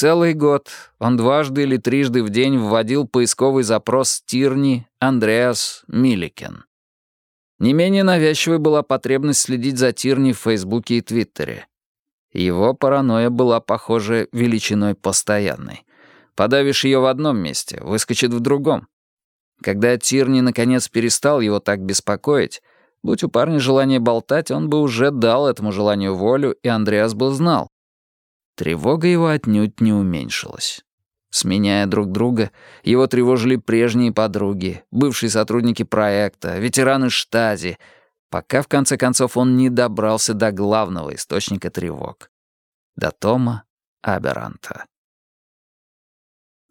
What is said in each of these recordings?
Целый год он дважды или трижды в день вводил поисковый запрос Тирни, Андреас, Милликен. Не менее навязчивой была потребность следить за Тирни в Фейсбуке и Твиттере. Его паранойя была, похоже, величиной постоянной. Подавишь ее в одном месте, выскочит в другом. Когда Тирни наконец перестал его так беспокоить, будь у парня желание болтать, он бы уже дал этому желанию волю, и Андреас бы знал. Тревога его отнюдь не уменьшилась. Сменяя друг друга, его тревожили прежние подруги, бывшие сотрудники проекта, ветераны штази, пока в конце концов он не добрался до главного источника тревог. До Тома Аберанта.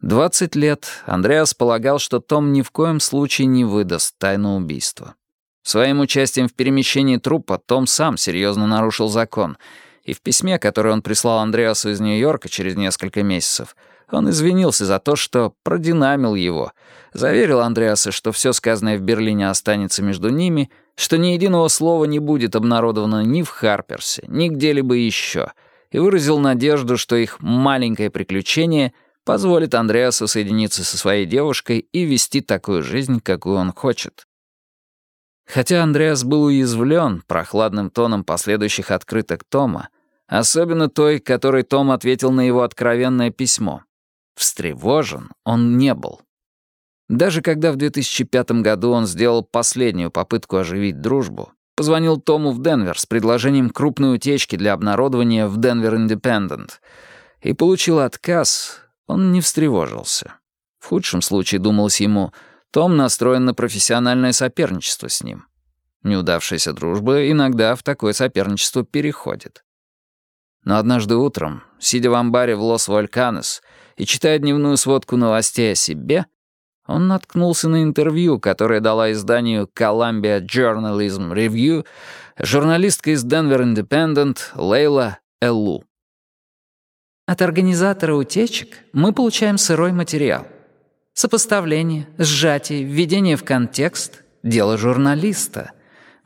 20 лет Андреас полагал, что Том ни в коем случае не выдаст тайну убийства. Своим участием в перемещении трупа Том сам серьезно нарушил закон, и в письме, которое он прислал Андреасу из Нью-Йорка через несколько месяцев, он извинился за то, что продинамил его, заверил Андреаса, что все сказанное в Берлине останется между ними, что ни единого слова не будет обнародовано ни в Харперсе, ни где-либо еще, и выразил надежду, что их маленькое приключение — позволит Андреасу соединиться со своей девушкой и вести такую жизнь, какую он хочет. Хотя Андреас был уязвлен прохладным тоном последующих открыток Тома, особенно той, которой Том ответил на его откровенное письмо, встревожен он не был. Даже когда в 2005 году он сделал последнюю попытку оживить дружбу, позвонил Тому в Денвер с предложением крупной утечки для обнародования в Денвер Индепендент и получил отказ, он не встревожился. В худшем случае, думалось ему, Том настроен на профессиональное соперничество с ним. Неудавшаяся дружба иногда в такое соперничество переходит. Но однажды утром, сидя в амбаре в Лос-Вальканес и читая дневную сводку новостей о себе, он наткнулся на интервью, которое дала изданию Columbia Journalism Review журналистка из Denver Independent Лейла Эллу. От организатора утечек мы получаем сырой материал. Сопоставление, сжатие, введение в контекст — дело журналиста.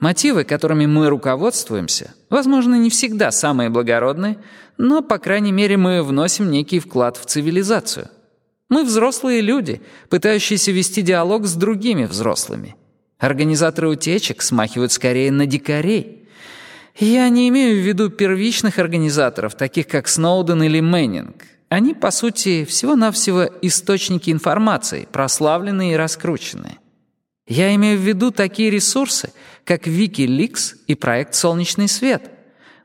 Мотивы, которыми мы руководствуемся, возможно, не всегда самые благородные, но, по крайней мере, мы вносим некий вклад в цивилизацию. Мы взрослые люди, пытающиеся вести диалог с другими взрослыми. Организаторы утечек смахивают скорее на дикарей — я не имею в виду первичных организаторов, таких как Сноуден или Мэннинг. Они, по сути, всего-навсего источники информации, прославленные и раскрученные. Я имею в виду такие ресурсы, как Wikileaks и проект «Солнечный свет».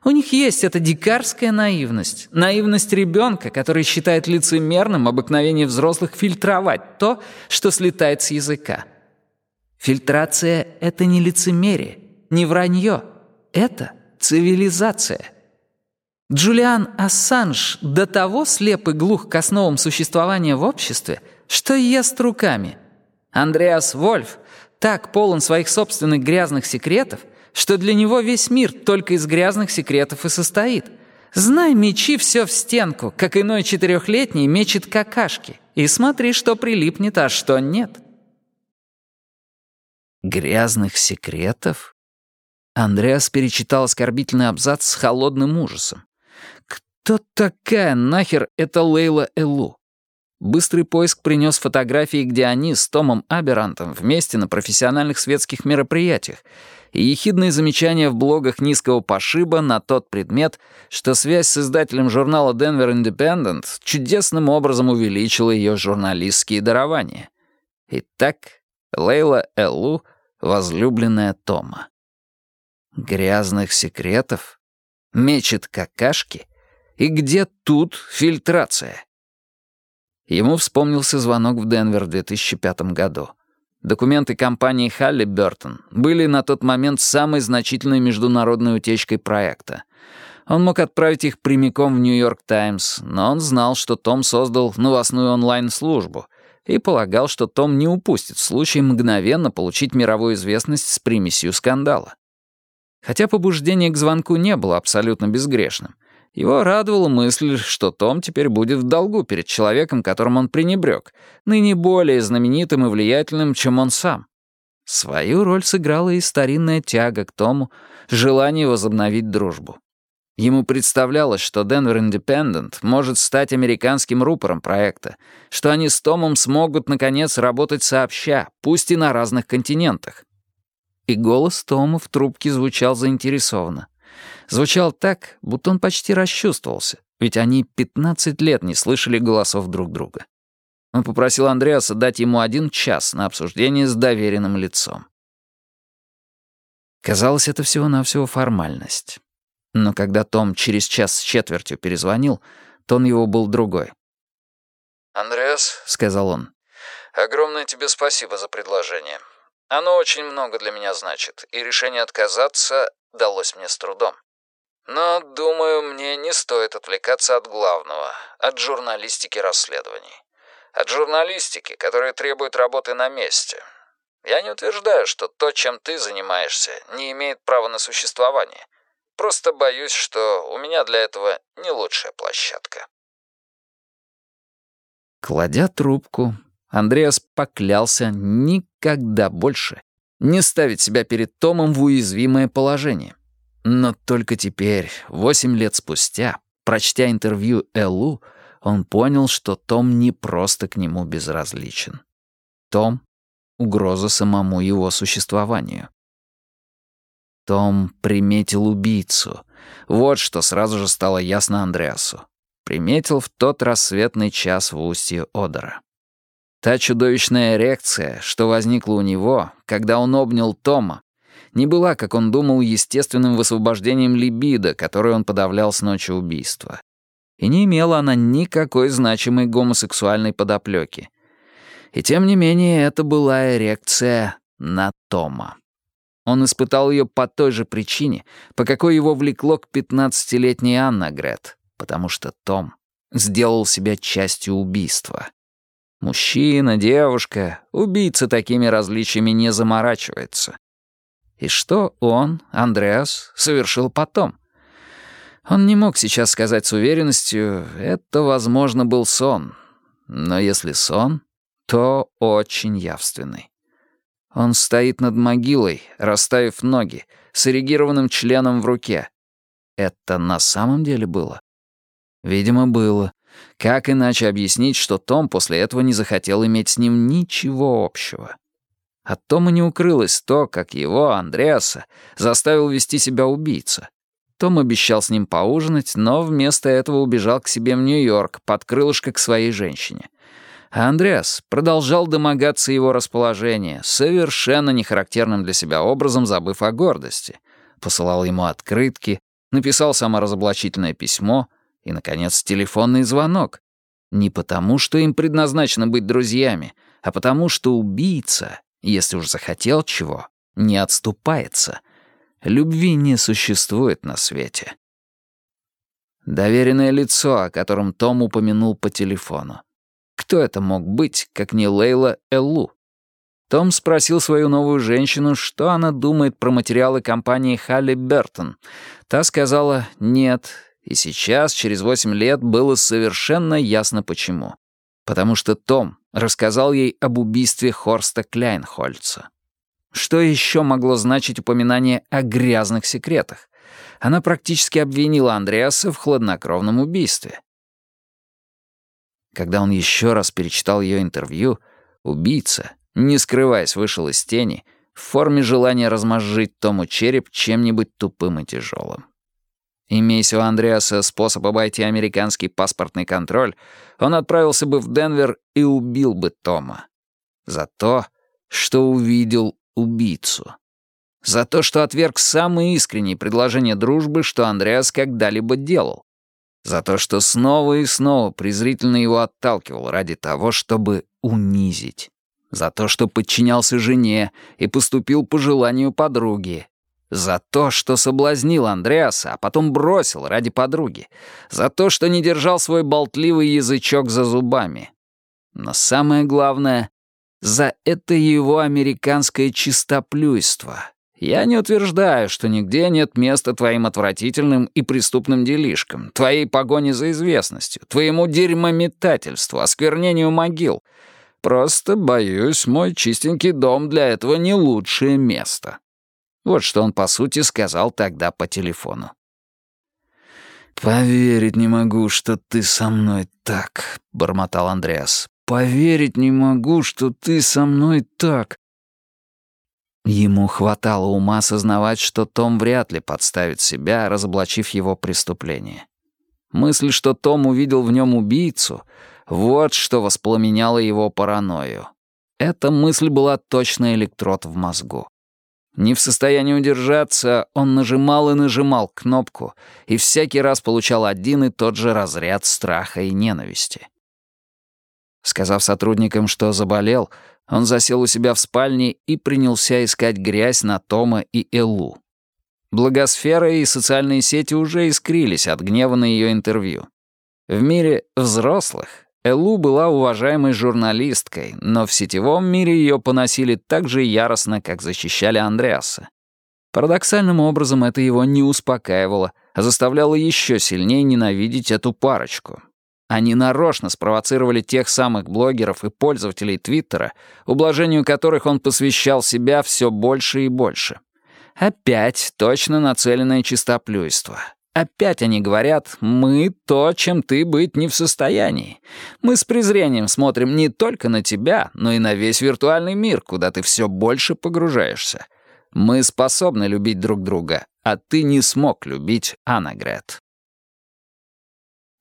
У них есть эта дикарская наивность, наивность ребенка, который считает лицемерным обыкновение взрослых фильтровать то, что слетает с языка. Фильтрация — это не лицемерие, не вранье. Это цивилизация. Джулиан Ассанж до того слеп и глух к основам существования в обществе, что ест руками. Андреас Вольф так полон своих собственных грязных секретов, что для него весь мир только из грязных секретов и состоит. Знай, мечи все в стенку, как иной четырехлетний мечет какашки, и смотри, что прилипнет, а что нет. Грязных секретов? Андреас перечитал оскорбительный абзац с холодным ужасом. «Кто такая нахер эта Лейла Элу?» Быстрый поиск принес фотографии, где они с Томом Аберантом вместе на профессиональных светских мероприятиях, и ехидные замечания в блогах низкого пошиба на тот предмет, что связь с издателем журнала Denver Independent чудесным образом увеличила ее журналистские дарования. Итак, Лейла Элу — возлюбленная Тома. Грязных секретов? Мечет какашки? И где тут фильтрация? Ему вспомнился звонок в Денвер в 2005 году. Документы компании Халли Бёртон были на тот момент самой значительной международной утечкой проекта. Он мог отправить их прямиком в «Нью-Йорк Таймс», но он знал, что Том создал новостную онлайн-службу и полагал, что Том не упустит случай мгновенно получить мировую известность с примесью скандала. Хотя побуждение к звонку не было абсолютно безгрешным. Его радовала мысль, что Том теперь будет в долгу перед человеком, которым он пренебрег, ныне более знаменитым и влиятельным, чем он сам. Свою роль сыграла и старинная тяга к Тому, желание возобновить дружбу. Ему представлялось, что Denver Independent может стать американским рупором проекта, что они с Томом смогут, наконец, работать сообща, пусть и на разных континентах. И голос Тома в трубке звучал заинтересованно. Звучал так, будто он почти расчувствовался, ведь они 15 лет не слышали голосов друг друга. Он попросил Андреаса дать ему один час на обсуждение с доверенным лицом. Казалось, это всего-навсего формальность. Но когда Том через час с четвертью перезвонил, тон его был другой. «Андреас», — сказал он, — «огромное тебе спасибо за предложение. Оно очень много для меня значит, и решение отказаться далось мне с трудом. Но, думаю, мне не стоит отвлекаться от главного, от журналистики расследований. От журналистики, которая требует работы на месте. Я не утверждаю, что то, чем ты занимаешься, не имеет права на существование — Просто боюсь, что у меня для этого не лучшая площадка». Кладя трубку, Андреас поклялся никогда больше не ставить себя перед Томом в уязвимое положение. Но только теперь, восемь лет спустя, прочтя интервью Эллу, он понял, что Том не просто к нему безразличен. Том — угроза самому его существованию. Том приметил убийцу. Вот что сразу же стало ясно Андреасу. Приметил в тот рассветный час в устье Одера. Та чудовищная эрекция, что возникла у него, когда он обнял Тома, не была, как он думал, естественным высвобождением либидо, которое он подавлял с ночи убийства. И не имела она никакой значимой гомосексуальной подоплеки. И тем не менее, это была эрекция на Тома. Он испытал ее по той же причине, по какой его влекло к пятнадцатилетней Анна Грет, потому что Том сделал себя частью убийства. Мужчина, девушка, убийца такими различиями не заморачивается. И что он, Андреас, совершил потом? Он не мог сейчас сказать с уверенностью, это, возможно, был сон. Но если сон, то очень явственный. Он стоит над могилой, расставив ноги, с эрегированным членом в руке. Это на самом деле было? Видимо, было. Как иначе объяснить, что Том после этого не захотел иметь с ним ничего общего? От Тома не укрылось то, как его, Андреаса, заставил вести себя убийца. Том обещал с ним поужинать, но вместо этого убежал к себе в Нью-Йорк под крылышко к своей женщине. А Андреас продолжал домогаться его расположения, совершенно нехарактерным для себя образом забыв о гордости. Посылал ему открытки, написал саморазоблачительное письмо и, наконец, телефонный звонок. Не потому, что им предназначено быть друзьями, а потому, что убийца, если уж захотел чего, не отступается. Любви не существует на свете. Доверенное лицо, о котором Том упомянул по телефону. Кто это мог быть, как не Лейла Эллу? Том спросил свою новую женщину, что она думает про материалы компании Халли Бертон. Та сказала «нет», и сейчас, через восемь лет, было совершенно ясно почему. Потому что Том рассказал ей об убийстве Хорста Кляйнхольца. Что еще могло значить упоминание о грязных секретах? Она практически обвинила Андреаса в хладнокровном убийстве. Когда он еще раз перечитал ее интервью, убийца, не скрываясь, вышел из тени в форме желания размозжить Тому череп чем-нибудь тупым и тяжелым. Имейся у Андреаса способ обойти американский паспортный контроль, он отправился бы в Денвер и убил бы Тома. За то, что увидел убийцу. За то, что отверг самые искренние предложения дружбы, что Андреас когда-либо делал. За то, что снова и снова презрительно его отталкивал ради того, чтобы унизить. За то, что подчинялся жене и поступил по желанию подруги. За то, что соблазнил Андреаса, а потом бросил ради подруги. За то, что не держал свой болтливый язычок за зубами. Но самое главное — за это его американское чистоплюйство, я не утверждаю, что нигде нет места твоим отвратительным и преступным делишкам, твоей погоне за известностью, твоему дерьмометательству, осквернению могил. Просто, боюсь, мой чистенький дом для этого не лучшее место». Вот что он, по сути, сказал тогда по телефону. «Поверить не могу, что ты со мной так», — бормотал Андреас. «Поверить не могу, что ты со мной так». Ему хватало ума осознавать, что Том вряд ли подставит себя, разоблачив его преступление. Мысль, что Том увидел в нем убийцу, вот что воспламеняло его паранойю. Эта мысль была точно электрод в мозгу. Не в состоянии удержаться, он нажимал и нажимал кнопку, и всякий раз получал один и тот же разряд страха и ненависти. Сказав сотрудникам, что заболел, он засел у себя в спальне и принялся искать грязь на Тома и Эллу. Благосфера и социальные сети уже искрились от гнева на ее интервью. В мире взрослых Элу была уважаемой журналисткой, но в сетевом мире ее поносили так же яростно, как защищали Андреаса. Парадоксальным образом это его не успокаивало, а заставляло еще сильнее ненавидеть эту парочку. Они нарочно спровоцировали тех самых блогеров и пользователей Твиттера, ублажению которых он посвящал себя все больше и больше. Опять точно нацеленное чистоплюйство. Опять они говорят, мы то, чем ты быть не в состоянии. Мы с презрением смотрим не только на тебя, но и на весь виртуальный мир, куда ты все больше погружаешься. Мы способны любить друг друга, а ты не смог любить Анагрет.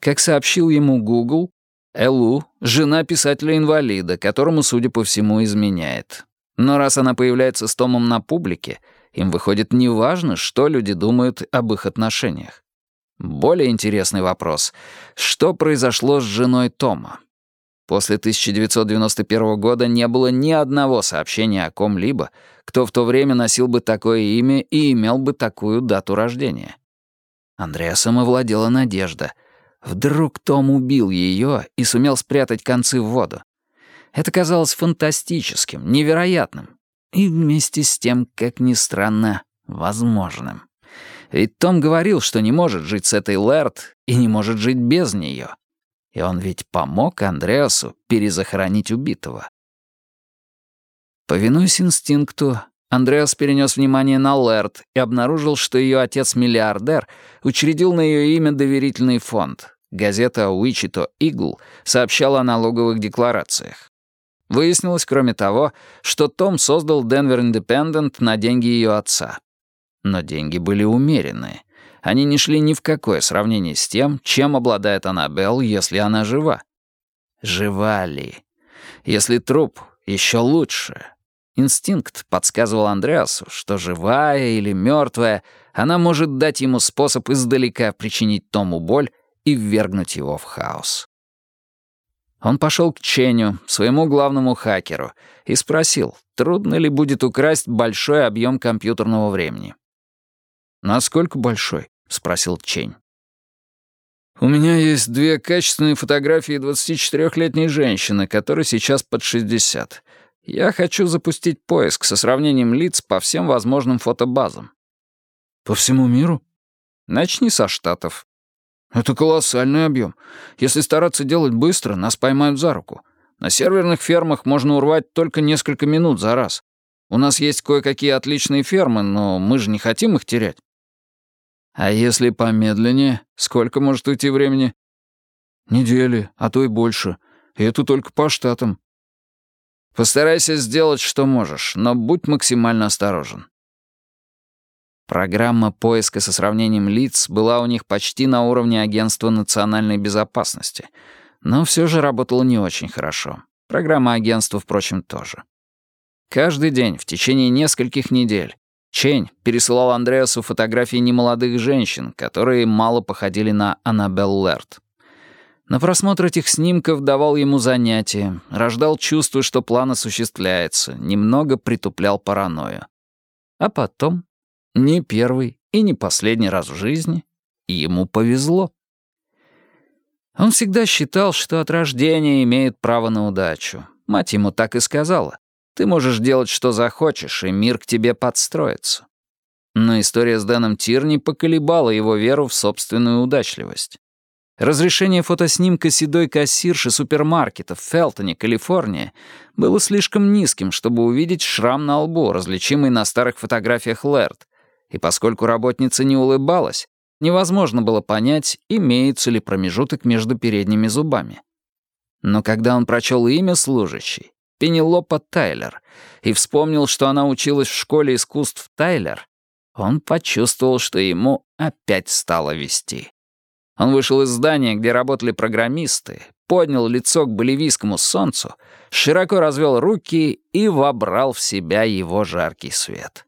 Как сообщил ему Google, Элу — жена писателя-инвалида, которому, судя по всему, изменяет. Но раз она появляется с Томом на публике, им выходит неважно, что люди думают об их отношениях. Более интересный вопрос — что произошло с женой Тома? После 1991 года не было ни одного сообщения о ком-либо, кто в то время носил бы такое имя и имел бы такую дату рождения. Андреасом овладела надежда. Вдруг Том убил ее и сумел спрятать концы в воду. Это казалось фантастическим, невероятным и вместе с тем, как ни странно, возможным. Ведь Том говорил, что не может жить с этой Лэрд и не может жить без нее. И он ведь помог Андреасу перезахоронить убитого. Повинуясь инстинкту, Андреас перенес внимание на Лэрд и обнаружил, что ее отец-миллиардер учредил на ее имя доверительный фонд. Газета «Уичито Игл» сообщала о налоговых декларациях. Выяснилось, кроме того, что Том создал Денвер Индепендент на деньги ее отца. Но деньги были умеренные. Они не шли ни в какое сравнение с тем, чем обладает Аннабелл, если она жива. Жива ли? Если труп, еще лучше. Инстинкт подсказывал Андреасу, что живая или мертвая, она может дать ему способ издалека причинить Тому боль и ввергнуть его в хаос. Он пошел к Ченю, своему главному хакеру, и спросил, трудно ли будет украсть большой объем компьютерного времени. «Насколько большой?» — спросил Чень. «У меня есть две качественные фотографии 24-летней женщины, которой сейчас под 60. Я хочу запустить поиск со сравнением лиц по всем возможным фотобазам». «По всему миру?» «Начни со Штатов». «Это колоссальный объем. Если стараться делать быстро, нас поймают за руку. На серверных фермах можно урвать только несколько минут за раз. У нас есть кое-какие отличные фермы, но мы же не хотим их терять». А если помедленнее, сколько может уйти времени? Недели, а то и больше. И это только по штатам. Постарайся сделать, что можешь, но будь максимально осторожен. Программа поиска со сравнением лиц была у них почти на уровне Агентства национальной безопасности, но все же работала не очень хорошо. Программа агентства, впрочем, тоже. Каждый день в течение нескольких недель Чень пересылал Андреасу фотографии немолодых женщин, которые мало походили на Аннабелл Лерт. На просмотр этих снимков давал ему занятия, рождал чувство, что план осуществляется, немного притуплял паранойю. А потом, не первый и не последний раз в жизни, ему повезло. Он всегда считал, что от рождения имеет право на удачу. Мать ему так и сказала. Ты можешь делать, что захочешь, и мир к тебе подстроится. Но история с Дэном Тирни поколебала его веру в собственную удачливость. Разрешение фотоснимка седой кассирши супермаркета в Фелтоне, Калифорния, было слишком низким, чтобы увидеть шрам на лбу, различимый на старых фотографиях Лэрд. И поскольку работница не улыбалась, Невозможно было понять, имеется ли промежуток между передними зубами. Но когда он прочел имя служащей, Пенелопа Тайлер, и вспомнил, что она училась в школе искусств Тайлер, он почувствовал, что ему опять стало вести. Он вышел из здания, где работали программисты, поднял лицо к боливийскому солнцу, широко развел руки и вобрал в себя его жаркий свет.